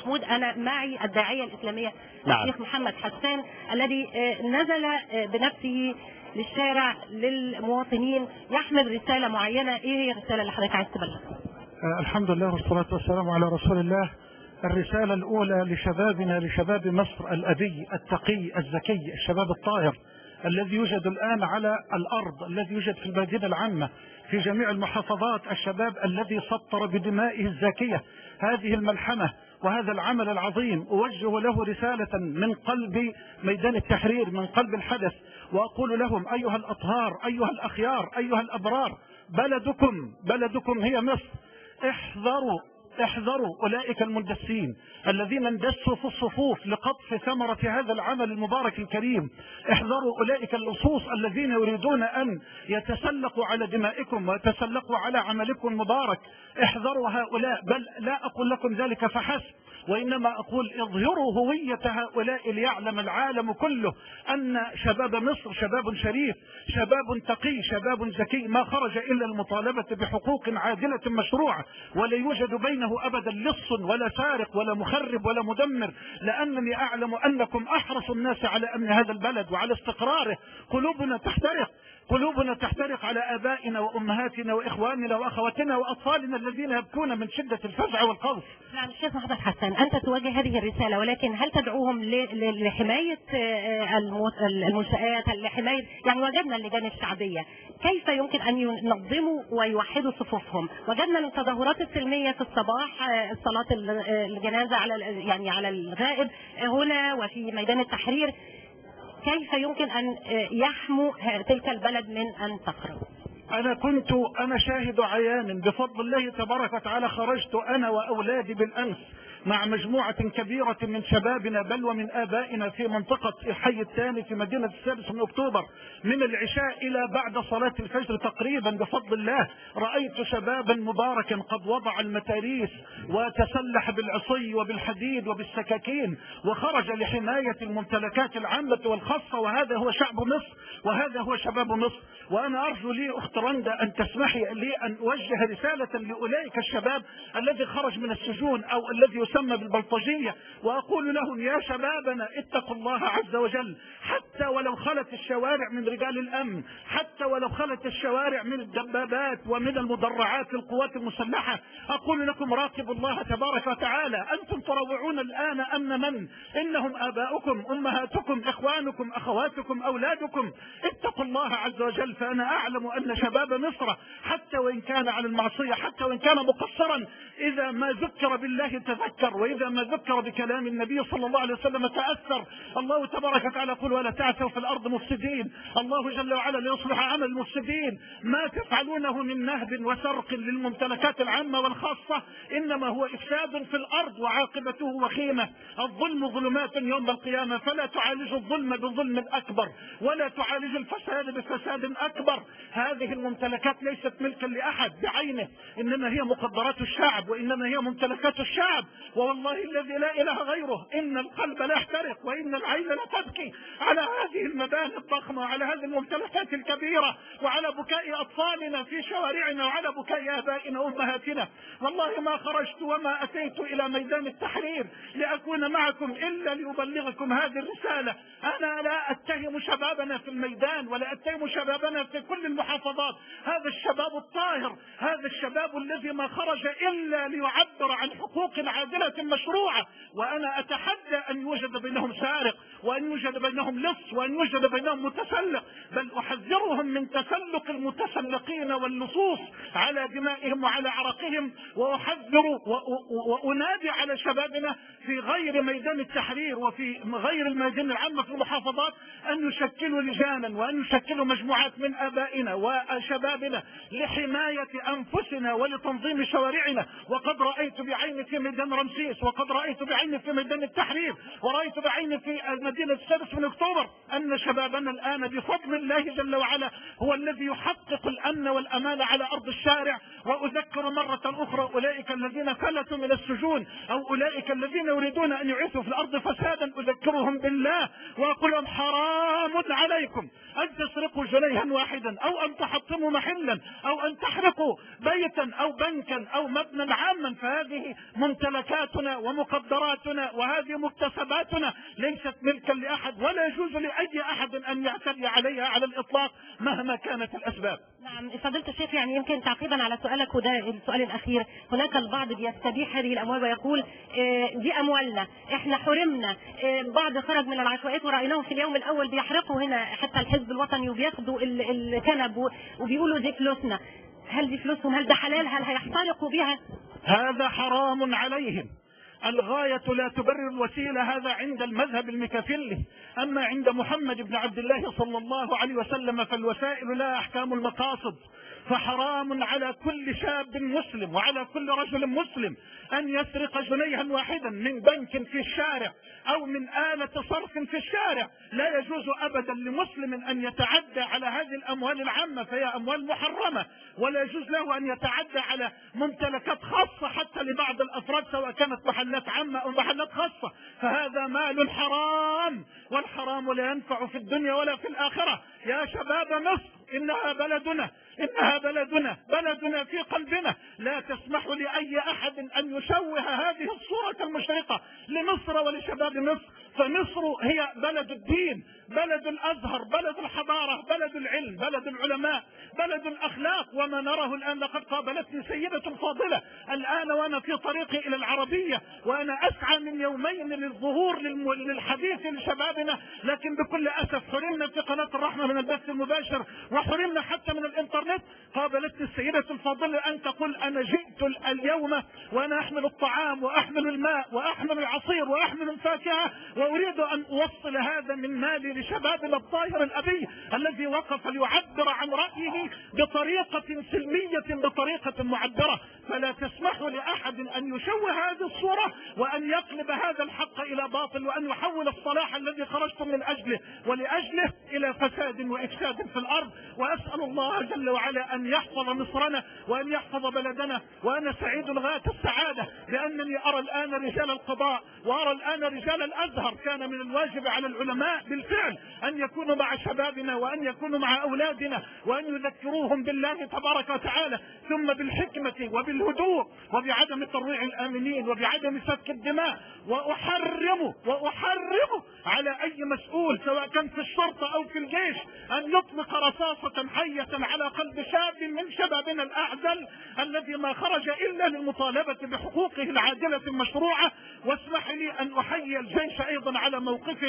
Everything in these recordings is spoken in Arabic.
محمود أنا معي الداعية الإسلامية نعم. الشيخ محمد حسان الذي آه، نزل آه، بنفسه للشارع للمواطنين يحمل رسالة معينة. إيه هي الرسالة اللي حضرتك عايز تبلغها آه، الحمد لله والصلاة والسلام على رسول الله. الرسالة الأولى لشبابنا لشباب مصر الأبي التقي الزكي الشباب الطاهر الذي يوجد الآن على الأرض الذي يوجد في المدينة العامة في جميع المحافظات الشباب الذي سطر بدمائه الزاكية. هذه الملحمة وهذا العمل العظيم أوجه له رسالة من قلب ميدان التحرير من قلب الحدث وأقول لهم أيها الأطهار أيها الأخيار أيها الأبرار بلدكم بلدكم هي مصر احذروا احذروا أولئك المندسين الذين اندسوا في الصفوف لقطف ثمرة هذا العمل المبارك الكريم. احذروا أولئك اللصوص الذين يريدون أن يتسلقوا على دمائكم ويتسلقوا على عملكم المبارك. احذروا هؤلاء بل لا أقول لكم ذلك فحسب وإنما أقول اظهروا هوية هؤلاء ليعلم العالم كله أن شباب مصر شباب شريف شباب تقي شباب ذكي ما خرج إلا المطالبة بحقوق عادلة مشروعة ولا يوجد بينه أبدا لص ولا سارق ولا مخرب ولا مدمر لأنني أعلم أنكم أحرص الناس على أمن هذا البلد وعلى استقراره. قلوبنا تحترق. قلوبنا تحترق على آبائنا وأمهاتنا وإخواننا وأخواتنا وأطفالنا الذين يبكون من شدة الفزع والخوف. نعم الشيخ محمد حسان أنت تواجه هذه الرسالة ولكن هل تدعوهم ل- ل- لحماية آه، المنشآت لحمايه يعني وجدنا اللجان الشعبية. كيف يمكن أن ينظموا ويوحدوا صفوفهم؟ وجدنا التظاهرات السلمية في الصباح آه، صلاة ال- آه، الجنازة على يعني على الغائب هنا وفي ميدان التحرير. كيف يمكن آه، يحموا تلك البلد من أن تخرب أنا كنت أنا شاهد عيان بفضل الله تبارك وتعالى خرجت أنا وأولادي بالأمس. مع مجموعة كبيرة من شبابنا بل ومن آبائنا في منطقة الحي الثاني في مدينة السادس من أكتوبر. من العشاء إلى بعد صلاة الفجر تقريبا بفضل الله رأيت شبابا مباركا قد وضع المتاريس وتسلح بالعصي وبالحديد وبالسكاكين وخرج لحماية الممتلكات العامة والخاصة. وهذا هو شعب مصر وهذا هو شباب مصر. وأنا أرجو لي أخت رندا أن تسمحي لي أن أوجه رسالة لأولئك الشباب الذي خرج من السجون أو الذي يسمى بالبلطجية وأقول لهم يا شبابنا اتقوا الله عز وجل حتى ولو خلت الشوارع من رجال الأمن حتى ولو خلت الشوارع من الدبابات ومن المدرعات للقوات المسلحة أقول لكم راقبوا الله تبارك وتعالى أنتم تروعون الآن أمن من؟ إنهم آباؤكم أمهاتكم إخوانكم أخواتكم أولادكم. اتقوا الله عز وجل فأنا أعلم أن شباب مصر حتى وإن كان على المعصية حتى وإن كان مقصرا إذا ما ذكر بالله تذكر وإذا ما ذكر بكلام النبي صلى الله عليه وسلم تأثر. الله تبارك وتعالى يقول ولا تعثوا في الأرض مفسدين. الله جل وعلا ليصلح عمل المفسدين. ما تفعلونه من نهب وسرق للممتلكات العامة والخاصة إنما هو إفساد في الأرض وعاقبته وخيمة. الظلم ظلمات يوم القيامة فلا تعالج الظلم بظلم أكبر ولا تعالج الفساد بفساد أكبر. هذه الممتلكات ليست ملكا لأحد بعينه إنما هي مقدرات الشعب وإنما هي ممتلكات الشعب. والله الذي لا إله غيره. إن القلب لا يحترق وإن العين لا تبكي. على هذه المباني الضخمة وعلى هذه الممتلكات الكبيرة وعلى بكاء أطفالنا في شوارعنا وعلى بكاء آبائنا وأمهاتنا. والله ما خرجت وما أتيت إلى ميدان التحرير لأكون معكم إلا لأبلغكم هذه الرسالة. أنا لا أتهم شبابنا في الميدان ولا أتهم شبابنا في كل المحافظات. هذا الشباب الطاهر هذا الشباب الذي ما خرج إلا ليعبر عن حقوق عادلة مشروعة وأنا أتحدى أن يوجد بينهم سارق وأن يوجد بينهم لص وأن يوجد بينهم متسلق بل أحذرهم من تسلق المتسلقين واللصوص على دمائهم وعلى عرقهم وأحذر وأنادي على شبابنا في غير ميدان التحرير وفي غير الميادين العامة في المحافظات أن يشكلوا لجانا وأن يشكلوا مجموعات من آبائنا وشبابنا لحماية أنفسنا ولتنظيم شوارعنا. وقد رأيت بعيني في ميدان وقد رأيت بعيني في ميدان التحرير ورأيت بعيني في مدينة السادس من أكتوبر أن شبابنا الآن بفضل الله جل وعلا هو الذي يحقق الأمن والأمان على أرض الشارع. وأذكر مرة أخرى أولئك الذين فلتوا من السجون أو أولئك الذين يريدون أن يعيثوا في الأرض فسادا أذكرهم بالله وأقول لهم حرام عليكم. أن تسرقوا جنيها واحدا أو أن تحطموا محلا أو أن تحرقوا بيتا أو بنكا أو مبنى عاما فهذه ممتلكات ممتلكاتنا ومقدراتنا وهذه مكتسباتنا ليست ملكا لأحد ولا يجوز لأي أحد أن يعتدي عليها على الإطلاق مهما كانت الأسباب. نعم فضيلة الشيخ يعني يمكن تعقيبا على سؤالك وده السؤال الأخير. هناك البعض بيستبيح هذه الأموال ويقول آه، دي أموالنا إحنا حرمنا. آه، بعض خرج من العشوائيات ورأيناهم في اليوم الأول بيحرقوا هنا حتى الحزب الوطني وبياخدوا ال- الكنب وبيقولوا دي فلوسنا. هل دي فلوسهم؟ هل ده حلال؟ هل هيحترقوا بها هذا حرام عليهم. الغاية لا تبرر الوسيلة هذا عند المذهب المكافلي أما عند محمد بن عبد الله صلى الله عليه وسلم فالوسائل لا أحكام المقاصد. فحرام على كل شاب مسلم وعلى كل رجل مسلم أن يسرق جنيها واحدا من بنك في الشارع أو من آلة صرف في الشارع. لا يجوز أبدا لمسلم أن يتعدى على هذه الأموال العامة فهي أموال محرمة. ولا يجوز له أن يتعدى على ممتلكات خاصة حتى لبعض الأفراد سواء كانت محلات عامة أو محلات خاصة. فهذا مال حرام والحرام لا ينفع في الدنيا ولا في الآخرة. يا شباب مصر إنها بلدنا إنها بلدنا بلدنا في قلبنا. لا تسمح لأي أحد أن يشوه هذه الصورة المشرقة لمصر ولشباب مصر. فمصر هي بلد الدين بلد الأزهر بلد الحضارة بلد العلم بلد العلماء بلد الأخلاق. وما نراه الآن لقد قابلتني سيدة فاضلة. الآن وأنا في طريقي إلى العربية وأنا أسعى من يومين للظهور للحديث لشبابنا. لكن بكل أسف حرمنا في قناة الرحمة من البث المباشر. وحرمنا حتى من الإنترنت. قابلتني السيدة الفاضلة أن تقول أنا جئت ال- اليوم وأنا أحمل الطعام وأحمل الماء وأحمل العصير وأحمل الفاكهة وأريد أن أوصل هذا من مالي لشبابنا الطاهر الأبي الذي وقف ليعبر عن رأيه بطريقة سلمية بطريقة معبرة. فلا تسمحوا لأحد أن يشوه هذه الصورة. وأن يقلب هذا الحق إلى باطل وأن يحول الصلاح الذي خرجتم من أجله ولأجله إلى فساد وإفساد في الأرض. وأسأل الله جل وعلا أن يحفظ مصرنا وأن يحفظ بلدنا وأنا سعيد غاية السعادة لأنني أرى الآن رجال القضاء وأرى الآن رجال الأزهر. كان من الواجب على العلماء بالفعل أن يكونوا مع شبابنا وأن يكونوا مع أولادنا وأن يذكروهم بالله تبارك وتعالى ثم بالحكمة وبالهدوء وبعدم ترويع الآمنين وبعدم سفك الدماء وأحرم وأحرم على أي مسؤول سواء كان في الشرطة أو في الجيش أن يطلق رصاصة حية على قلب شاب من شبابنا الأعزل الذي ما خرج إلا للمطالبة بحقوقه العادلة المشروعة. واسمح لي أن أحيي الجيش أيضا على موقفه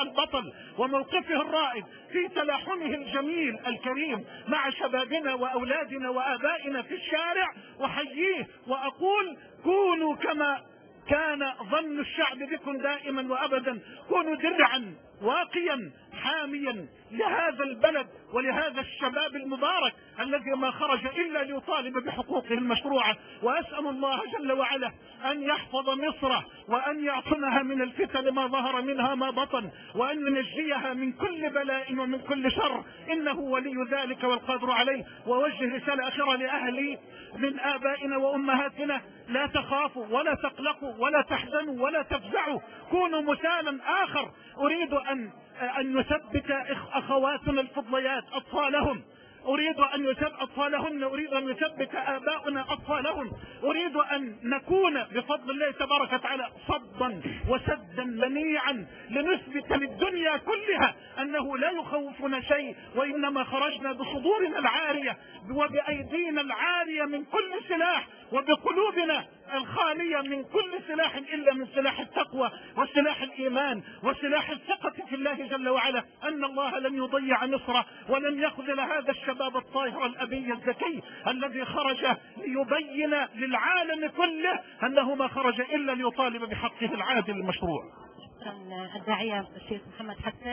البطل وموقفه الرائد في تلاحمه الجميل الكريم مع شبابنا وأولادنا وآبائنا في الشارع. أحييه وأقول كونوا كما كان ظن الشعب بكم دائما وأبدا كونوا درعا واقيا حاميا. لهذا البلد ولهذا الشباب المبارك الذي ما خرج إلا ليطالب بحقوقه المشروعة. وأسأل الله جل وعلا أن يحفظ مصر وأن يعصمها من الفتن ما ظهر منها ما بطن وأن ينجيها من كل بلاء ومن كل شر. إنه ولي ذلك والقادر عليه. ووجه رسالة أخيرة لأهلي من آبائنا وأمهاتنا. لا تخافوا ولا تقلقوا ولا تحزنوا ولا تفزعوا. كونوا مثالا آخر. أريد ان أن نثبت اخواتنا الفضليات أطفالهم. أريد أن يثبت أطفالهن أريد أن يثبت آباؤنا أطفالهم. أريد أن نكون بفضل الله تبارك وتعالى صدا وسدا منيعا لنثبت للدنيا كلها. إنه لا يخوفنا شيء وإنما خرجنا بصدورنا العارية وبأيدينا العارية من كل سلاح وبقلوبنا الخالية من كل سلاح إلا من سلاح التقوى وسلاح الإيمان وسلاح الثقة في الله جل وعلا أن الله لن يضيع مصر ولن يخذل هذا الشباب الطاهر الأبي الذكي الذي خرج ليبين للعالم كله أنه ما خرج إلا ليطالب بحقه العادل المشروع. الداعية الشيخ محمد حسان